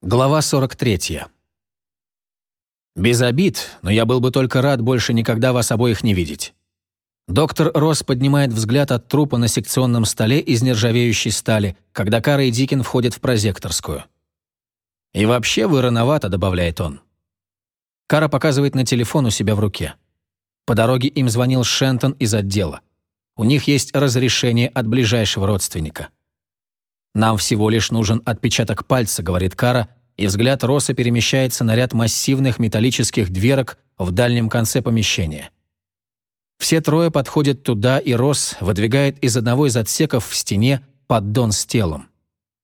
Глава 43. Без обид, но я был бы только рад больше никогда вас обоих не видеть. Доктор Росс поднимает взгляд от трупа на секционном столе из нержавеющей стали, когда Кара и Дикин входят в прозекторскую. «И вообще вы рановато», — добавляет он. Кара показывает на телефон у себя в руке. По дороге им звонил Шентон из отдела. У них есть разрешение от ближайшего родственника. «Нам всего лишь нужен отпечаток пальца», — говорит Кара, и взгляд Росса перемещается на ряд массивных металлических дверок в дальнем конце помещения. Все трое подходят туда, и Росс выдвигает из одного из отсеков в стене поддон с телом.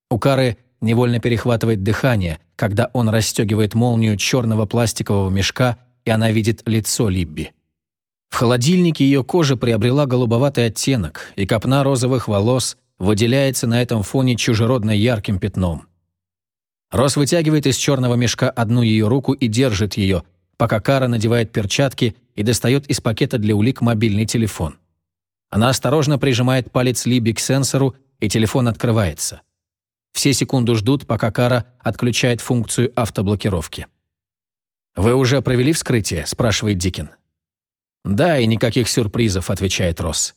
У Кары невольно перехватывает дыхание, когда он расстегивает молнию черного пластикового мешка, и она видит лицо Либби. В холодильнике ее кожа приобрела голубоватый оттенок, и копна розовых волос выделяется на этом фоне чужеродно ярким пятном. Рос вытягивает из черного мешка одну ее руку и держит ее, пока Кара надевает перчатки и достает из пакета для улик мобильный телефон. Она осторожно прижимает палец Либи к сенсору, и телефон открывается. Все секунду ждут, пока Кара отключает функцию автоблокировки. «Вы уже провели вскрытие?» – спрашивает Дикин. «Да, и никаких сюрпризов», – отвечает Росс.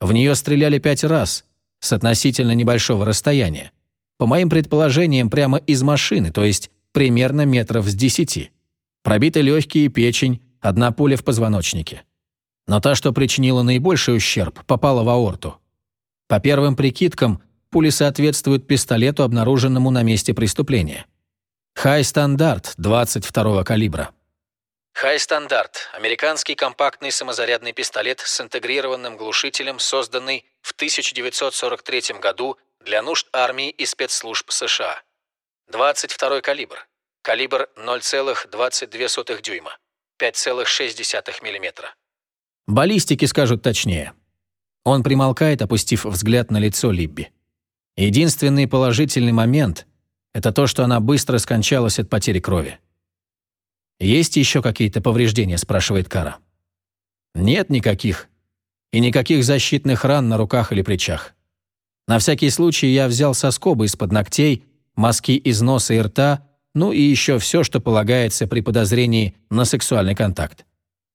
«В нее стреляли пять раз, с относительно небольшого расстояния. По моим предположениям, прямо из машины, то есть примерно метров с десяти. Пробиты легкие печень, одна пуля в позвоночнике. Но та, что причинила наибольший ущерб, попала в аорту. По первым прикидкам, пули соответствуют пистолету, обнаруженному на месте преступления. Хай-стандарт 22-го калибра. Хай-стандарт – американский компактный самозарядный пистолет с интегрированным глушителем, созданный в 1943 году для нужд армии и спецслужб США. 22 калибр. Калибр 0,22 дюйма. 5,6 мм. Баллистики скажут точнее. Он примолкает, опустив взгляд на лицо Либби. Единственный положительный момент – это то, что она быстро скончалась от потери крови. «Есть еще какие-то повреждения?» – спрашивает Кара. «Нет никаких. И никаких защитных ран на руках или плечах. На всякий случай я взял соскобы из-под ногтей, мазки из носа и рта, ну и еще все, что полагается при подозрении на сексуальный контакт.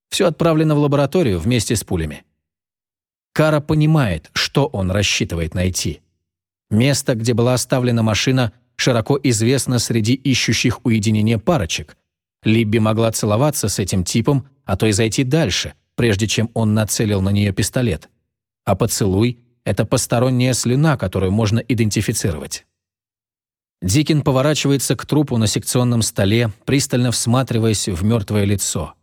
Все отправлено в лабораторию вместе с пулями. Кара понимает, что он рассчитывает найти. Место, где была оставлена машина, широко известно среди ищущих уединения парочек. Либби могла целоваться с этим типом, а то и зайти дальше, прежде чем он нацелил на нее пистолет. А поцелуй — это посторонняя слюна, которую можно идентифицировать. Дикин поворачивается к трупу на секционном столе, пристально всматриваясь в мертвое лицо.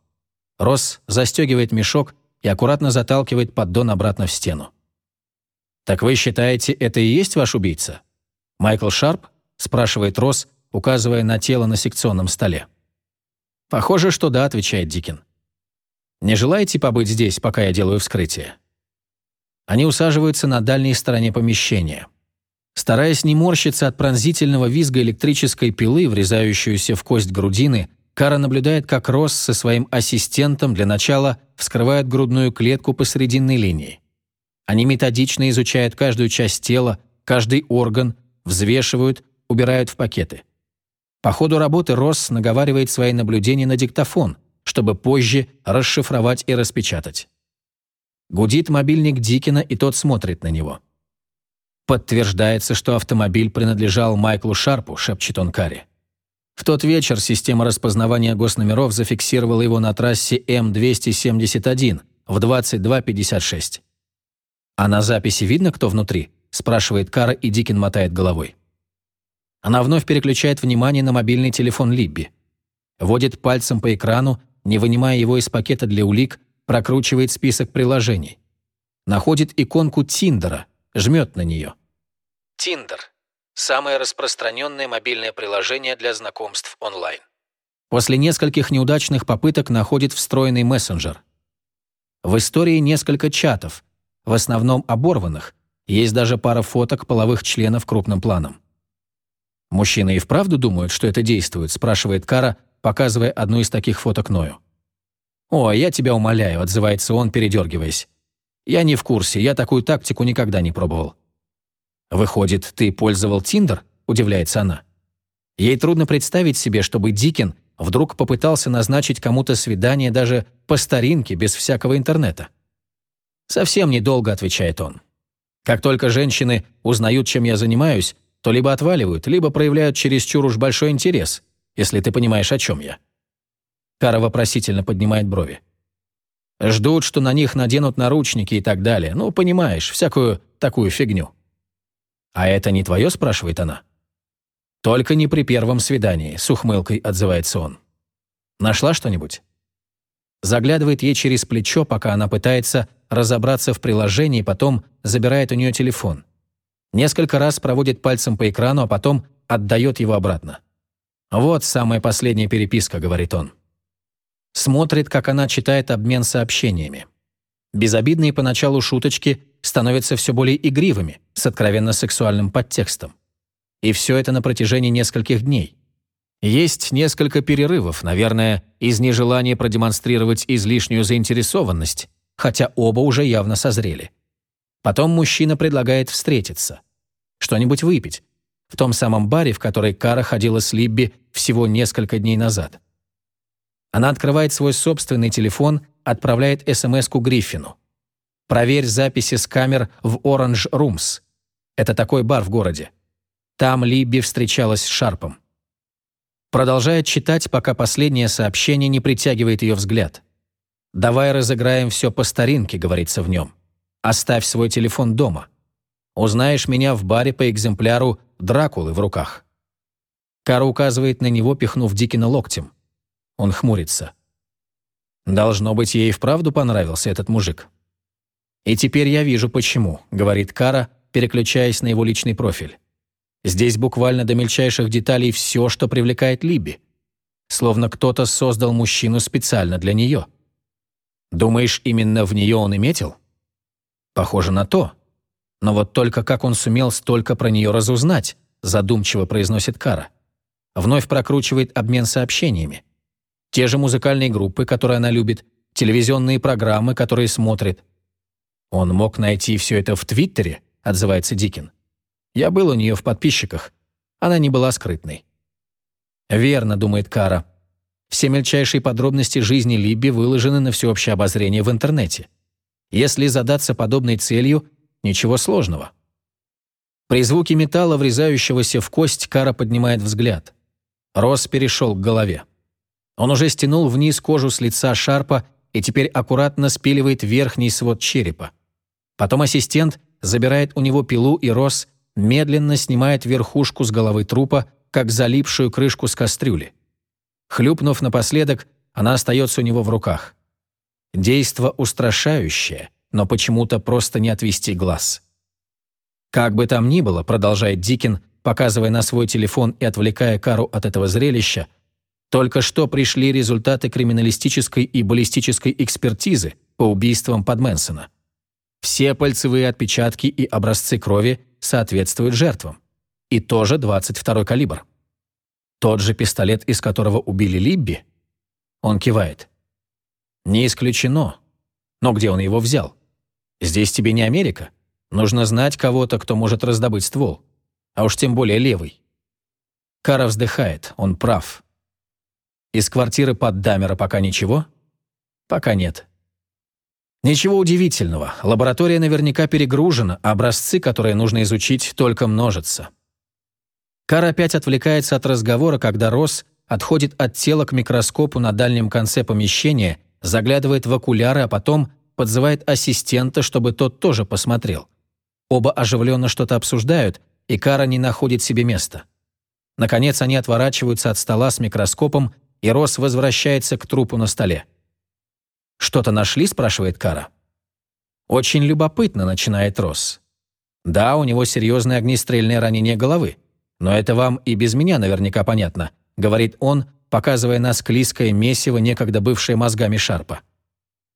Росс застегивает мешок и аккуратно заталкивает поддон обратно в стену. «Так вы считаете, это и есть ваш убийца?» «Майкл Шарп?» – спрашивает Росс, указывая на тело на секционном столе. «Похоже, что да», – отвечает Дикин. «Не желаете побыть здесь, пока я делаю вскрытие?» Они усаживаются на дальней стороне помещения. Стараясь не морщиться от пронзительного визга электрической пилы, врезающуюся в кость грудины, Кара наблюдает, как Росс со своим ассистентом для начала вскрывает грудную клетку посрединной линии. Они методично изучают каждую часть тела, каждый орган, взвешивают, убирают в пакеты. По ходу работы Росс наговаривает свои наблюдения на диктофон, чтобы позже расшифровать и распечатать. Гудит мобильник Дикина, и тот смотрит на него. «Подтверждается, что автомобиль принадлежал Майклу Шарпу», — шепчет он Карри. В тот вечер система распознавания госномеров зафиксировала его на трассе М271 в 22.56. «А на записи видно, кто внутри?» – спрашивает Кара, и Дикин мотает головой. Она вновь переключает внимание на мобильный телефон Либби. Водит пальцем по экрану, не вынимая его из пакета для улик, прокручивает список приложений. Находит иконку Тиндера, жмет на нее. Тиндер – самое распространенное мобильное приложение для знакомств онлайн. После нескольких неудачных попыток находит встроенный мессенджер. В истории несколько чатов, в основном оборванных, есть даже пара фоток половых членов крупным планом. «Мужчины и вправду думают, что это действует?» – спрашивает Кара, показывая одну из таких фоток Ною. «О, я тебя умоляю», — отзывается он, передергиваясь. «Я не в курсе, я такую тактику никогда не пробовал». «Выходит, ты пользовал Тиндер?» — удивляется она. Ей трудно представить себе, чтобы Дикин вдруг попытался назначить кому-то свидание даже по старинке, без всякого интернета. «Совсем недолго», — отвечает он. «Как только женщины узнают, чем я занимаюсь, то либо отваливают, либо проявляют чересчур уж большой интерес, если ты понимаешь, о чем я». Кара вопросительно поднимает брови. Ждут, что на них наденут наручники и так далее. Ну, понимаешь, всякую такую фигню. «А это не твое?» – спрашивает она. «Только не при первом свидании», – с ухмылкой отзывается он. «Нашла что-нибудь?» Заглядывает ей через плечо, пока она пытается разобраться в приложении, потом забирает у нее телефон. Несколько раз проводит пальцем по экрану, а потом отдает его обратно. «Вот самая последняя переписка», — говорит он. Смотрит, как она читает обмен сообщениями. Безобидные поначалу шуточки становятся все более игривыми, с откровенно сексуальным подтекстом. И все это на протяжении нескольких дней. Есть несколько перерывов, наверное, из нежелания продемонстрировать излишнюю заинтересованность, хотя оба уже явно созрели. Потом мужчина предлагает встретиться. Что-нибудь выпить. В том самом баре, в который Кара ходила с Либби всего несколько дней назад. Она открывает свой собственный телефон, отправляет СМС-ку Гриффину. «Проверь записи с камер в Orange Rooms». Это такой бар в городе. Там Либби встречалась с Шарпом. Продолжает читать, пока последнее сообщение не притягивает ее взгляд. «Давай разыграем все по старинке», — говорится в нем. «Оставь свой телефон дома. Узнаешь меня в баре по экземпляру Дракулы в руках». Кара указывает на него, пихнув Дикина локтем. Он хмурится. «Должно быть, ей вправду понравился этот мужик». «И теперь я вижу, почему», — говорит Кара, переключаясь на его личный профиль. Здесь буквально до мельчайших деталей все, что привлекает Либи. Словно кто-то создал мужчину специально для нее. Думаешь, именно в нее он и метил? Похоже на то. Но вот только как он сумел столько про нее разузнать, задумчиво произносит Кара. Вновь прокручивает обмен сообщениями. Те же музыкальные группы, которые она любит, телевизионные программы, которые смотрит. Он мог найти все это в Твиттере, отзывается Дикин. Я был у нее в подписчиках. Она не была скрытной. «Верно», — думает Кара. «Все мельчайшие подробности жизни Либби выложены на всеобщее обозрение в интернете. Если задаться подобной целью, ничего сложного». При звуке металла, врезающегося в кость, Кара поднимает взгляд. Рос перешел к голове. Он уже стянул вниз кожу с лица Шарпа и теперь аккуратно спиливает верхний свод черепа. Потом ассистент забирает у него пилу, и Рос медленно снимает верхушку с головы трупа, как залипшую крышку с кастрюли. Хлюпнув напоследок, она остается у него в руках. Действо устрашающее, но почему-то просто не отвести глаз. Как бы там ни было, продолжает Дикин, показывая на свой телефон и отвлекая Кару от этого зрелища, только что пришли результаты криминалистической и баллистической экспертизы по убийствам под Мэнсона. Все пальцевые отпечатки и образцы крови соответствует жертвам. И тоже 22-й калибр. Тот же пистолет, из которого убили Либби? Он кивает. Не исключено. Но где он его взял? Здесь тебе не Америка. Нужно знать кого-то, кто может раздобыть ствол. А уж тем более левый. Кара вздыхает, он прав. Из квартиры под Дамера пока ничего? Пока нет. Ничего удивительного, лаборатория наверняка перегружена, а образцы, которые нужно изучить, только множатся. Кар опять отвлекается от разговора, когда Росс отходит от тела к микроскопу на дальнем конце помещения, заглядывает в окуляры, а потом подзывает ассистента, чтобы тот тоже посмотрел. Оба оживленно что-то обсуждают, и Кара не находит себе места. Наконец они отворачиваются от стола с микроскопом, и Росс возвращается к трупу на столе. «Что-то нашли?» – спрашивает Кара. «Очень любопытно», – начинает Росс. «Да, у него серьезное огнестрельное ранение головы. Но это вам и без меня наверняка понятно», – говорит он, показывая на склизкое месиво, некогда бывшее мозгами Шарпа.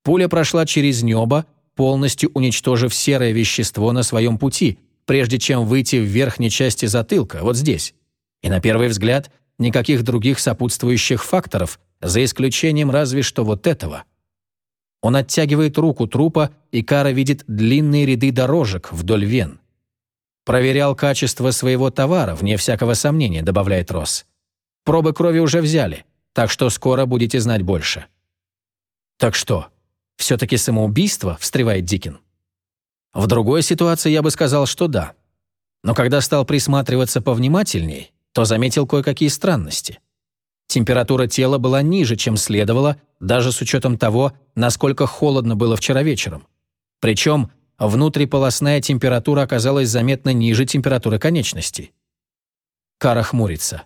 Пуля прошла через небо, полностью уничтожив серое вещество на своем пути, прежде чем выйти в верхней части затылка, вот здесь. И на первый взгляд никаких других сопутствующих факторов, за исключением разве что вот этого – он оттягивает руку трупа, и Кара видит длинные ряды дорожек вдоль вен. «Проверял качество своего товара, вне всякого сомнения», — добавляет Росс. Пробы крови уже взяли, так что скоро будете знать больше». «Так что, все-таки самоубийство?» – встревает Дикин. В другой ситуации я бы сказал, что да. Но когда стал присматриваться повнимательней, то заметил кое-какие странности. Температура тела была ниже, чем следовало, даже с учетом того, насколько холодно было вчера вечером. Причем внутриполосная температура оказалась заметно ниже температуры конечностей. Кара хмурится.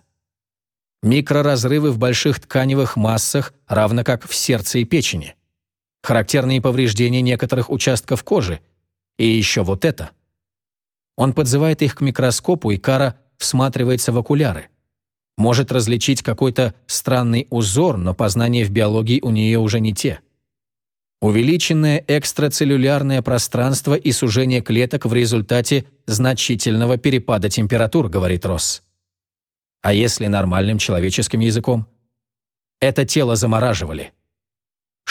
Микроразрывы в больших тканевых массах, равно как в сердце и печени. Характерные повреждения некоторых участков кожи. И еще вот это. Он подзывает их к микроскопу, и Кара всматривается в окуляры. Может различить какой-то странный узор, но познания в биологии у нее уже не те. Увеличенное экстрацеллюлярное пространство и сужение клеток в результате значительного перепада температур, говорит Росс. А если нормальным человеческим языком? Это тело замораживали.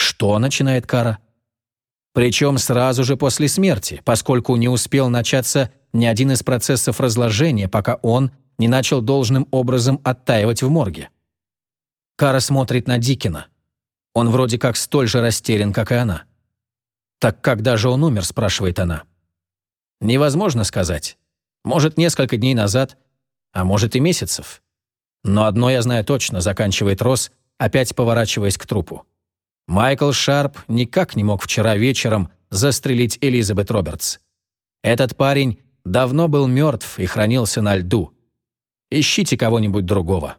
Что, начинает Кара? Причем сразу же после смерти, поскольку не успел начаться ни один из процессов разложения, пока он не начал должным образом оттаивать в морге. Кара смотрит на Дикина. Он вроде как столь же растерян, как и она. «Так когда же он умер?» – спрашивает она. «Невозможно сказать. Может, несколько дней назад, а может и месяцев. Но одно я знаю точно, заканчивает Росс, опять поворачиваясь к трупу. Майкл Шарп никак не мог вчера вечером застрелить Элизабет Робертс. Этот парень давно был мертв и хранился на льду. Ищите кого-нибудь другого.